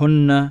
هن